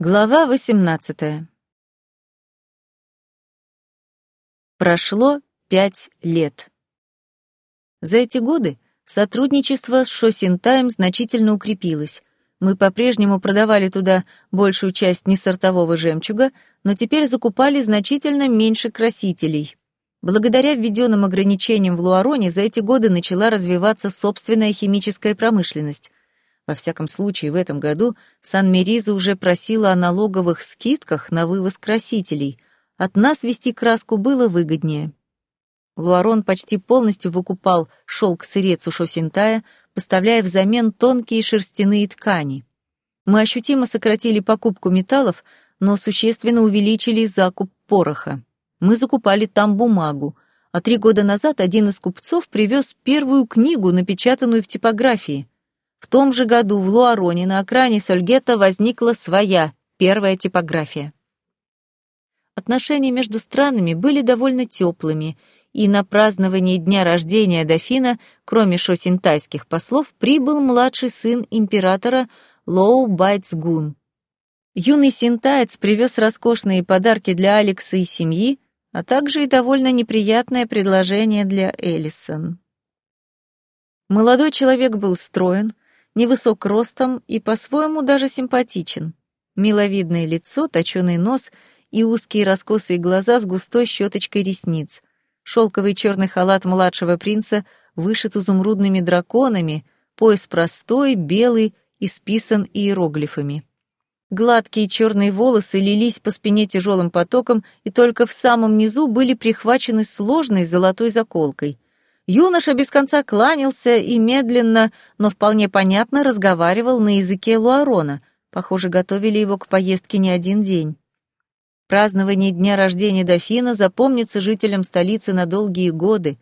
Глава 18. Прошло пять лет. За эти годы сотрудничество с Шосин Тайм значительно укрепилось. Мы по-прежнему продавали туда большую часть несортового жемчуга, но теперь закупали значительно меньше красителей. Благодаря введенным ограничениям в Луароне за эти годы начала развиваться собственная химическая промышленность. Во всяком случае, в этом году Сан-Мериза уже просила о налоговых скидках на вывоз красителей. От нас вести краску было выгоднее. Луарон почти полностью выкупал шелк-сырец у Шосинтая, поставляя взамен тонкие шерстяные ткани. Мы ощутимо сократили покупку металлов, но существенно увеличили закуп пороха. Мы закупали там бумагу, а три года назад один из купцов привез первую книгу, напечатанную в типографии — в том же году в Луароне на окраине Сольгета возникла своя, первая типография. Отношения между странами были довольно теплыми, и на празднование дня рождения дофина, кроме шосинтайских послов, прибыл младший сын императора Лоу Байцгун. Юный синтаец привез роскошные подарки для Алекса и семьи, а также и довольно неприятное предложение для Эллисон. Молодой человек был строен, невысок ростом и по-своему даже симпатичен. Миловидное лицо, точеный нос и узкие раскосые глаза с густой щеточкой ресниц. Шелковый черный халат младшего принца вышит изумрудными драконами, пояс простой, белый, исписан иероглифами. Гладкие черные волосы лились по спине тяжелым потоком и только в самом низу были прихвачены сложной золотой заколкой — Юноша без конца кланялся и медленно, но вполне понятно разговаривал на языке Луарона. Похоже, готовили его к поездке не один день. Празднование дня рождения дофина запомнится жителям столицы на долгие годы.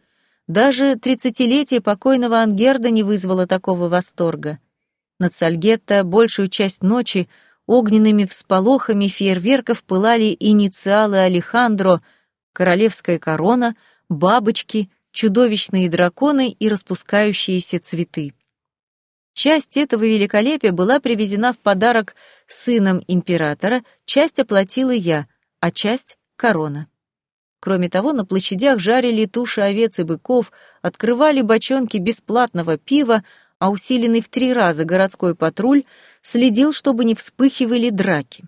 Даже тридцатилетие покойного Ангерда не вызвало такого восторга. Над Сальгетто большую часть ночи огненными всполохами фейерверков пылали инициалы Алехандро, королевская корона, бабочки — чудовищные драконы и распускающиеся цветы. Часть этого великолепия была привезена в подарок сыном императора, часть оплатила я, а часть — корона. Кроме того, на площадях жарили туши овец и быков, открывали бочонки бесплатного пива, а усиленный в три раза городской патруль следил, чтобы не вспыхивали драки.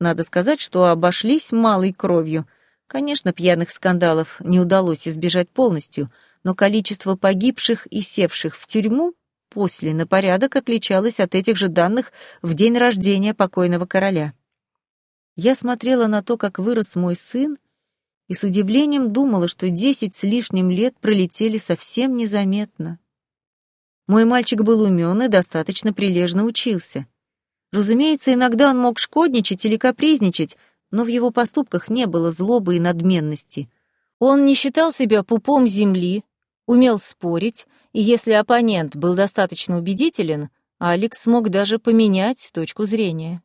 Надо сказать, что обошлись малой кровью — Конечно, пьяных скандалов не удалось избежать полностью, но количество погибших и севших в тюрьму после на порядок отличалось от этих же данных в день рождения покойного короля. Я смотрела на то, как вырос мой сын, и с удивлением думала, что десять с лишним лет пролетели совсем незаметно. Мой мальчик был умен и достаточно прилежно учился. Разумеется, иногда он мог шкодничать или капризничать, но в его поступках не было злобы и надменности. Он не считал себя пупом земли, умел спорить, и если оппонент был достаточно убедителен, Алекс смог даже поменять точку зрения.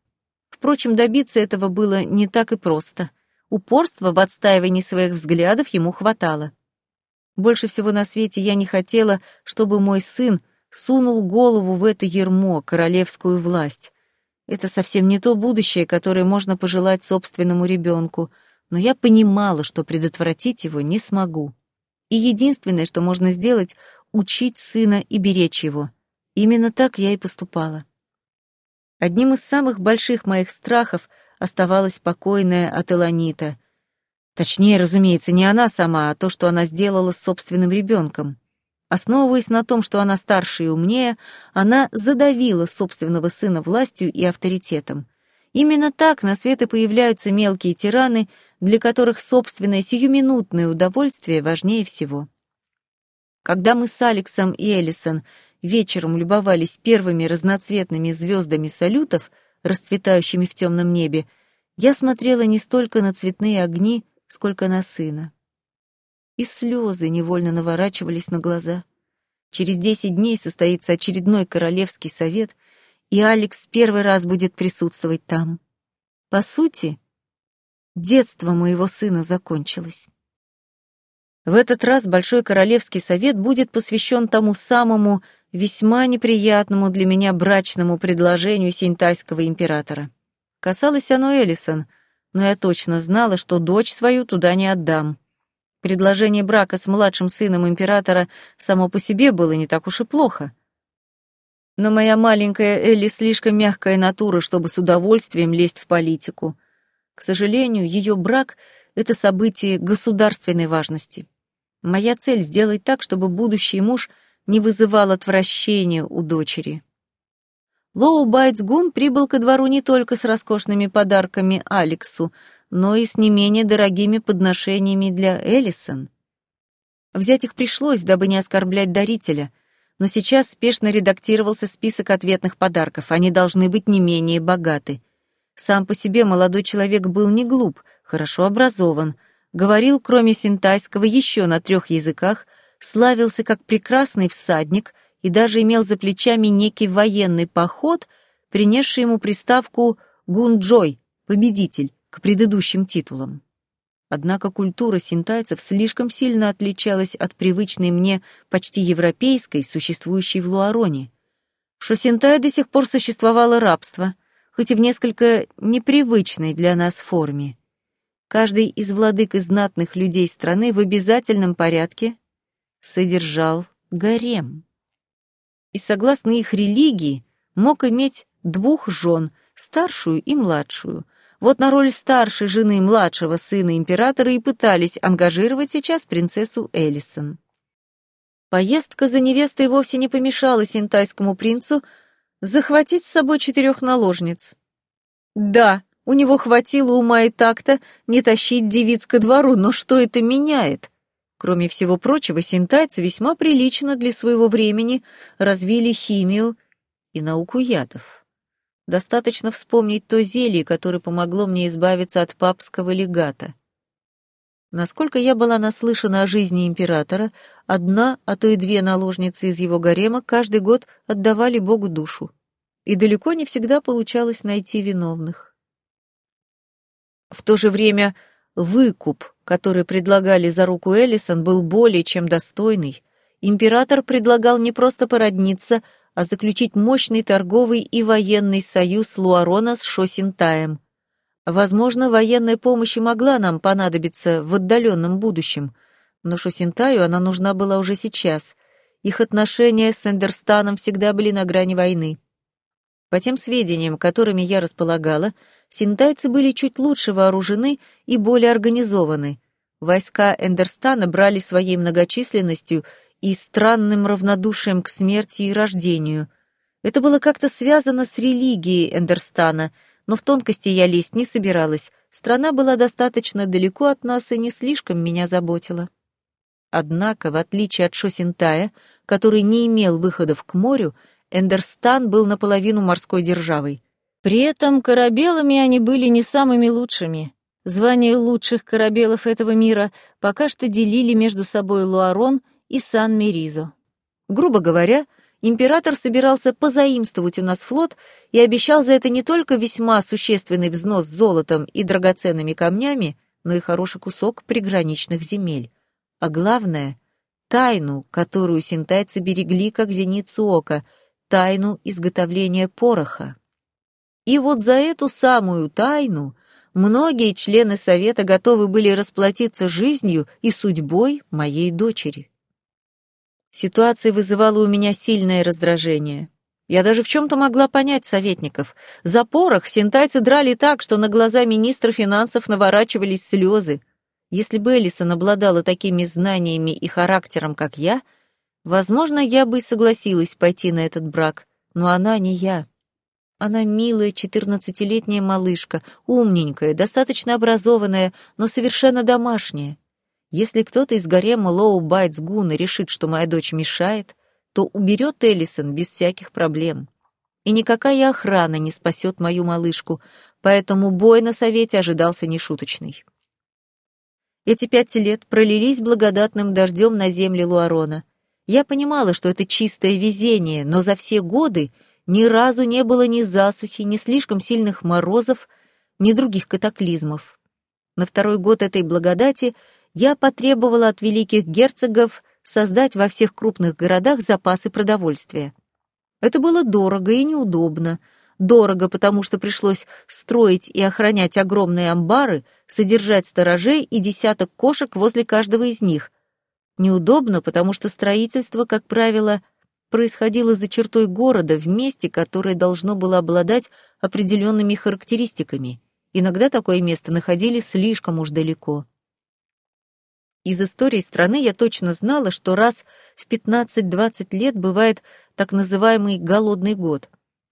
Впрочем, добиться этого было не так и просто. Упорства в отстаивании своих взглядов ему хватало. Больше всего на свете я не хотела, чтобы мой сын сунул голову в это ермо, королевскую власть. Это совсем не то будущее, которое можно пожелать собственному ребенку, но я понимала, что предотвратить его не смогу. И единственное, что можно сделать — учить сына и беречь его. Именно так я и поступала. Одним из самых больших моих страхов оставалась покойная Ателанита. Точнее, разумеется, не она сама, а то, что она сделала с собственным ребенком. Основываясь на том, что она старше и умнее, она задавила собственного сына властью и авторитетом. Именно так на свет и появляются мелкие тираны, для которых собственное сиюминутное удовольствие важнее всего. Когда мы с Алексом и Элисон вечером любовались первыми разноцветными звездами салютов, расцветающими в темном небе, я смотрела не столько на цветные огни, сколько на сына и слезы невольно наворачивались на глаза. Через десять дней состоится очередной королевский совет, и Алекс первый раз будет присутствовать там. По сути, детство моего сына закончилось. В этот раз Большой Королевский Совет будет посвящен тому самому весьма неприятному для меня брачному предложению синтайского императора. Касалось оно Эллисон, но я точно знала, что дочь свою туда не отдам. Предложение брака с младшим сыном императора само по себе было не так уж и плохо. Но моя маленькая Элли слишком мягкая натура, чтобы с удовольствием лезть в политику. К сожалению, ее брак — это событие государственной важности. Моя цель — сделать так, чтобы будущий муж не вызывал отвращения у дочери. Лоу Байтсгун прибыл ко двору не только с роскошными подарками Алексу, но и с не менее дорогими подношениями для Эллисон. Взять их пришлось, дабы не оскорблять дарителя, но сейчас спешно редактировался список ответных подарков, они должны быть не менее богаты. Сам по себе молодой человек был не глуп, хорошо образован, говорил, кроме синтайского, еще на трех языках, славился как прекрасный всадник и даже имел за плечами некий военный поход, принесший ему приставку «Гунджой» — победитель, к предыдущим титулам. Однако культура синтайцев слишком сильно отличалась от привычной мне почти европейской, существующей в Луароне. В Шосинтае до сих пор существовало рабство, хоть и в несколько непривычной для нас форме. Каждый из владык и знатных людей страны в обязательном порядке содержал гарем. И согласно их религии мог иметь двух жен, старшую и младшую — вот на роль старшей жены младшего сына императора и пытались ангажировать сейчас принцессу Элисон. Поездка за невестой вовсе не помешала синтайскому принцу захватить с собой четырех наложниц. Да, у него хватило ума и такта не тащить девиц ко двору, но что это меняет? Кроме всего прочего, синтайцы весьма прилично для своего времени развили химию и науку ядов. Достаточно вспомнить то зелье, которое помогло мне избавиться от папского легата. Насколько я была наслышана о жизни императора, одна, а то и две наложницы из его гарема каждый год отдавали Богу душу. И далеко не всегда получалось найти виновных. В то же время выкуп, который предлагали за руку Эллисон, был более чем достойный. Император предлагал не просто породниться, а заключить мощный торговый и военный союз Луарона с Шосинтаем. Возможно, военная помощь и могла нам понадобиться в отдаленном будущем, но Шосинтаю она нужна была уже сейчас. Их отношения с Эндерстаном всегда были на грани войны. По тем сведениям, которыми я располагала, синтайцы были чуть лучше вооружены и более организованы. Войска Эндерстана брали своей многочисленностью и странным равнодушием к смерти и рождению. Это было как-то связано с религией Эндерстана, но в тонкости я лезть не собиралась. Страна была достаточно далеко от нас и не слишком меня заботила. Однако, в отличие от Шосинтая, который не имел выходов к морю, Эндерстан был наполовину морской державой. При этом корабелами они были не самыми лучшими. Звание лучших корабелов этого мира пока что делили между собой Луарон и Сан-Меризо. Грубо говоря, император собирался позаимствовать у нас флот и обещал за это не только весьма существенный взнос золотом и драгоценными камнями, но и хороший кусок приграничных земель. А главное — тайну, которую синтайцы берегли как зеницу ока, тайну изготовления пороха. И вот за эту самую тайну многие члены Совета готовы были расплатиться жизнью и судьбой моей дочери. Ситуация вызывала у меня сильное раздражение. Я даже в чем-то могла понять советников. За порох синтайцы драли так, что на глаза министра финансов наворачивались слезы. Если бы Элисон обладала такими знаниями и характером, как я, возможно, я бы и согласилась пойти на этот брак, но она не я. Она милая четырнадцатилетняя малышка, умненькая, достаточно образованная, но совершенно домашняя. Если кто-то из гарема Лоу Байтс Гуна решит, что моя дочь мешает, то уберет Эллисон без всяких проблем. И никакая охрана не спасет мою малышку, поэтому бой на совете ожидался нешуточный. Эти пять лет пролились благодатным дождем на земле Луарона. Я понимала, что это чистое везение, но за все годы ни разу не было ни засухи, ни слишком сильных морозов, ни других катаклизмов. На второй год этой благодати я потребовала от великих герцогов создать во всех крупных городах запасы продовольствия. Это было дорого и неудобно, дорого, потому что пришлось строить и охранять огромные амбары, содержать сторожей и десяток кошек возле каждого из них. Неудобно, потому что строительство, как правило, происходило за чертой города, в месте, которое должно было обладать определенными характеристиками. Иногда такое место находили слишком уж далеко. Из истории страны я точно знала, что раз в 15-20 лет бывает так называемый «голодный год».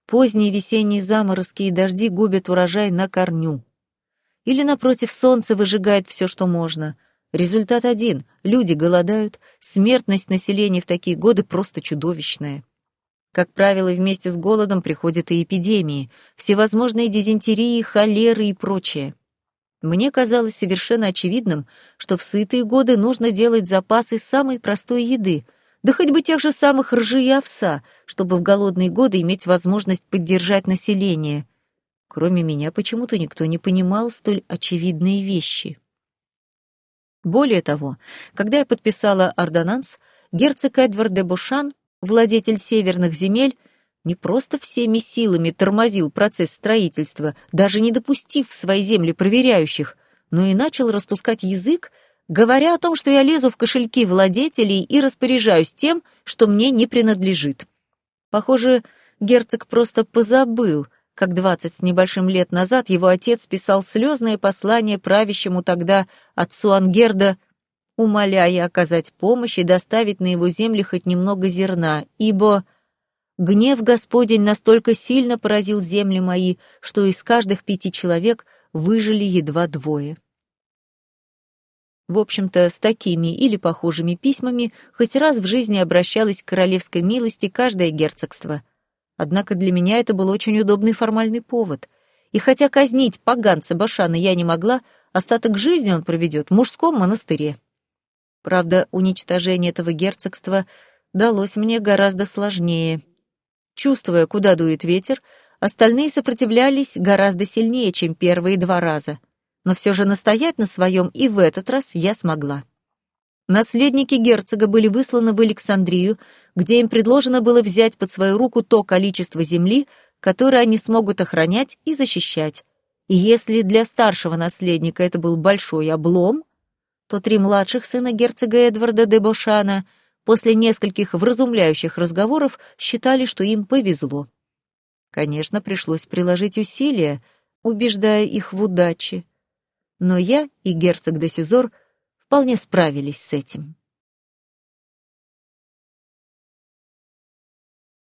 Поздние весенние заморозки и дожди губят урожай на корню. Или, напротив, солнце выжигает все, что можно. Результат один — люди голодают, смертность населения в такие годы просто чудовищная. Как правило, вместе с голодом приходят и эпидемии, всевозможные дизентерии, холеры и прочее. Мне казалось совершенно очевидным, что в сытые годы нужно делать запасы самой простой еды, да хоть бы тех же самых ржи и овса, чтобы в голодные годы иметь возможность поддержать население. Кроме меня почему-то никто не понимал столь очевидные вещи. Более того, когда я подписала ордонанс, герцог Эдвард де Бушан, владетель северных земель, не просто всеми силами тормозил процесс строительства, даже не допустив в свои земли проверяющих, но и начал распускать язык, говоря о том, что я лезу в кошельки владетелей и распоряжаюсь тем, что мне не принадлежит. Похоже, герцог просто позабыл, как двадцать с небольшим лет назад его отец писал слезное послание правящему тогда отцу Ангерда, умоляя оказать помощь и доставить на его земли хоть немного зерна, ибо Гнев Господень настолько сильно поразил земли мои, что из каждых пяти человек выжили едва двое. В общем-то, с такими или похожими письмами хоть раз в жизни обращалась к королевской милости каждое герцогство. Однако для меня это был очень удобный формальный повод. И хотя казнить поганца Башана я не могла, остаток жизни он проведет в мужском монастыре. Правда, уничтожение этого герцогства далось мне гораздо сложнее — Чувствуя, куда дует ветер, остальные сопротивлялись гораздо сильнее, чем первые два раза. Но все же настоять на своем и в этот раз я смогла. Наследники герцога были высланы в Александрию, где им предложено было взять под свою руку то количество земли, которое они смогут охранять и защищать. И если для старшего наследника это был большой облом, то три младших сына герцога Эдварда де Бошана — после нескольких вразумляющих разговоров считали, что им повезло. Конечно, пришлось приложить усилия, убеждая их в удаче. Но я и герцог де Сизор вполне справились с этим.